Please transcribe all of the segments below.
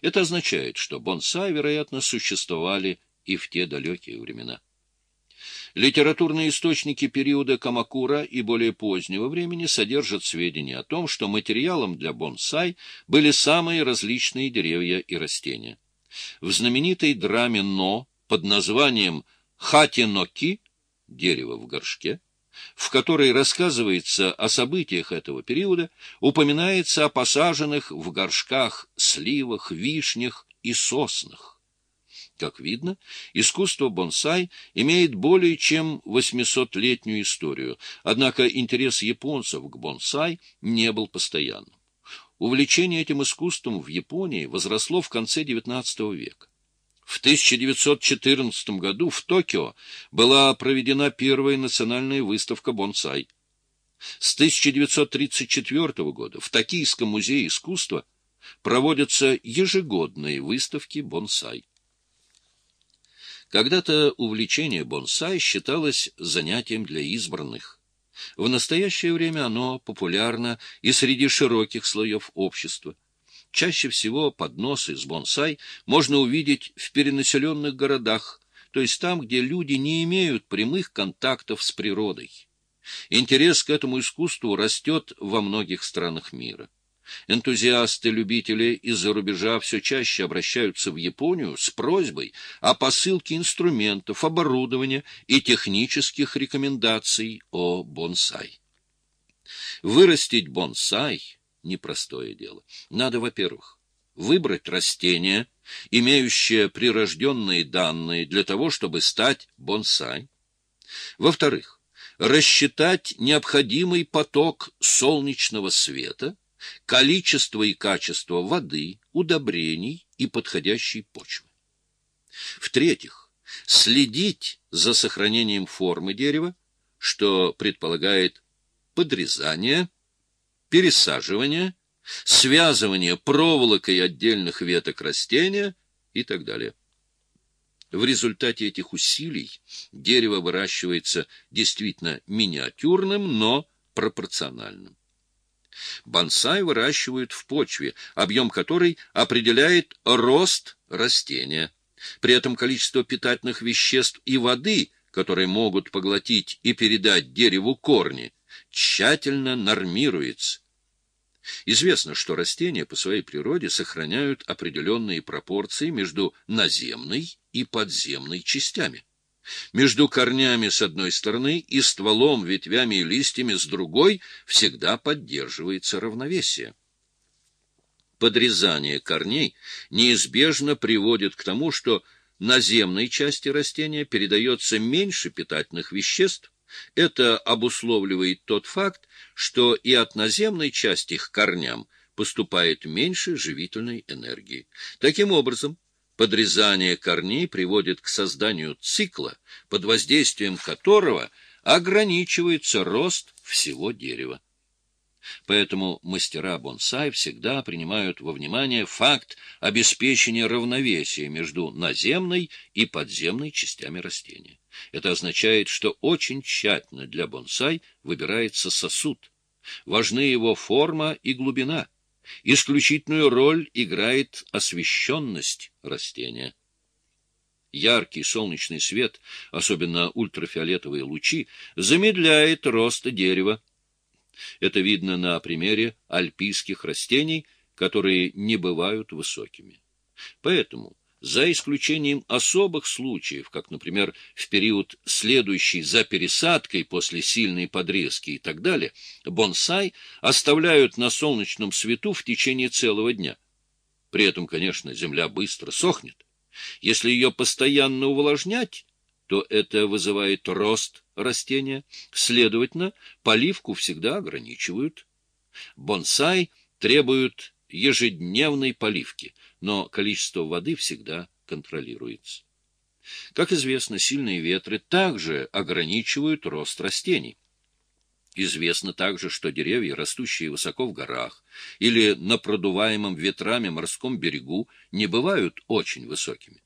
Это означает, что бонсай, вероятно, существовали и в те далекие времена. Литературные источники периода Камакура и более позднего времени содержат сведения о том, что материалом для бонсай были самые различные деревья и растения. В знаменитой драме «Но» под названием «Хатиноки» — «Дерево в горшке», в которой рассказывается о событиях этого периода, упоминается о посаженных в горшках сливах, вишнях и соснах. Как видно, искусство бонсай имеет более чем 800-летнюю историю, однако интерес японцев к бонсай не был постоянным. Увлечение этим искусством в Японии возросло в конце XIX века. В 1914 году в Токио была проведена первая национальная выставка бонсай. С 1934 года в Токийском музее искусства проводятся ежегодные выставки бонсай. Когда-то увлечение бонсай считалось занятием для избранных. В настоящее время оно популярно и среди широких слоев общества. Чаще всего подносы с бонсай можно увидеть в перенаселенных городах, то есть там, где люди не имеют прямых контактов с природой. Интерес к этому искусству растет во многих странах мира. Энтузиасты-любители из-за рубежа все чаще обращаются в Японию с просьбой о посылке инструментов, оборудования и технических рекомендаций о бонсай. Вырастить бонсай – непростое дело. Надо, во-первых, выбрать растение, имеющее прирожденные данные для того, чтобы стать бонсай. Во-вторых, рассчитать необходимый поток солнечного света – количество и качество воды, удобрений и подходящей почвы. В-третьих, следить за сохранением формы дерева, что предполагает подрезание, пересаживание, связывание проволокой отдельных веток растения и так далее. В результате этих усилий дерево выращивается действительно миниатюрным, но пропорциональным. Бонсай выращивают в почве, объем которой определяет рост растения. При этом количество питательных веществ и воды, которые могут поглотить и передать дереву корни, тщательно нормируется. Известно, что растения по своей природе сохраняют определенные пропорции между наземной и подземной частями между корнями с одной стороны и стволом, ветвями и листьями с другой всегда поддерживается равновесие. Подрезание корней неизбежно приводит к тому, что наземной части растения передается меньше питательных веществ. Это обусловливает тот факт, что и от наземной части к корням поступает меньше живительной энергии. Таким образом, Подрезание корней приводит к созданию цикла, под воздействием которого ограничивается рост всего дерева. Поэтому мастера бонсай всегда принимают во внимание факт обеспечения равновесия между наземной и подземной частями растения. Это означает, что очень тщательно для бонсай выбирается сосуд. Важны его форма и глубина – Исключительную роль играет освещенность растения. Яркий солнечный свет, особенно ультрафиолетовые лучи, замедляет рост дерева. Это видно на примере альпийских растений, которые не бывают высокими. Поэтому за исключением особых случаев, как, например, в период, следующий за пересадкой после сильной подрезки и так далее, бонсай оставляют на солнечном свету в течение целого дня. При этом, конечно, земля быстро сохнет. Если ее постоянно увлажнять, то это вызывает рост растения, следовательно, поливку всегда ограничивают. Бонсай требуют ежедневной поливки, но количество воды всегда контролируется. Как известно, сильные ветры также ограничивают рост растений. Известно также, что деревья, растущие высоко в горах или на продуваемом ветрами морском берегу, не бывают очень высокими.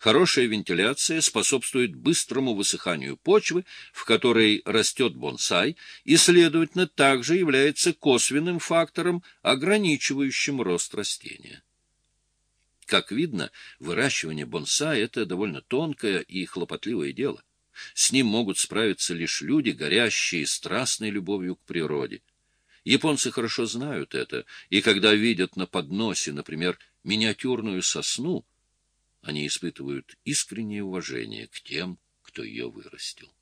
Хорошая вентиляция способствует быстрому высыханию почвы, в которой растет бонсай, и, следовательно, также является косвенным фактором, ограничивающим рост растения. Как видно, выращивание бонсай — это довольно тонкое и хлопотливое дело. С ним могут справиться лишь люди, горящие страстной любовью к природе. Японцы хорошо знают это, и когда видят на подносе, например, миниатюрную сосну, они испытывают искреннее уважение к тем, кто ее вырастил.